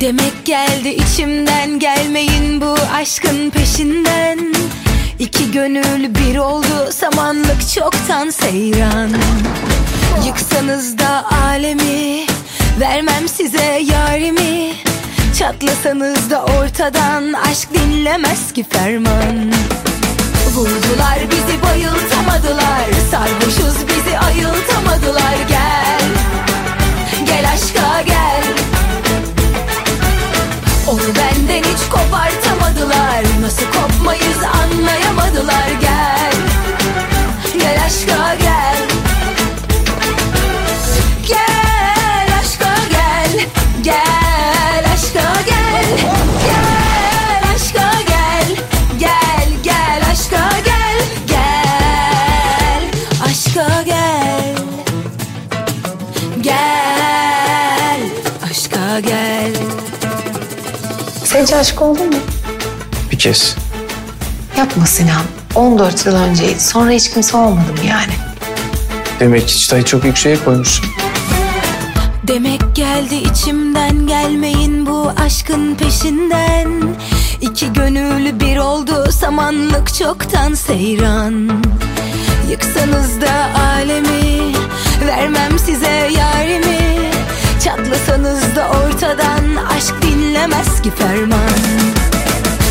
Demek geldi içimden gelmeyin bu aşkın peşinden. İki gönül bir oldu samanlık çoktan seyran. Yıksanız da alemi vermem size yarimi. Çatlasanız da ortadan aşk dinlemez ki ferman. Vurdular bizi bayıltamadılar sarhoşuz bir aşka gel Sen hiç aşık oldun mu? Bir kez. Yapma Sinan. 14 yıl önceydi. Sonra hiç kimse olmadım yani. Demek ki çıtayı çok yükseğe koymuşsun. Demek geldi içimden gelmeyin bu aşkın peşinden İki gönül bir oldu samanlık çoktan seyran Yıksanız da alemi vermem size yarimi Çatlasanız da ortadan aşk dinlemez ki ferman.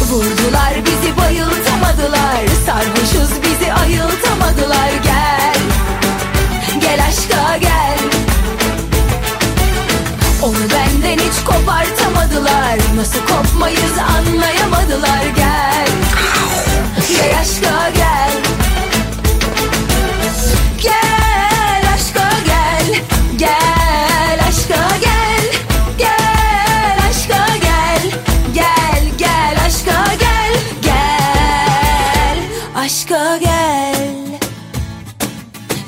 Vurdular bizi bayıltamadılar. Sarhoşuz bizi ayıltamadılar. Gel, gel aşka gel. Onu benden hiç kopartamadılar. Nasıl kopmayız anlayamadılar. Gel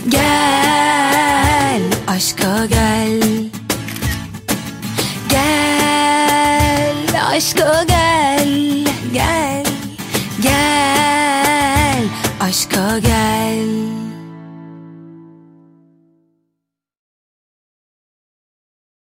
Gel aşka gel. Gel aşka gel.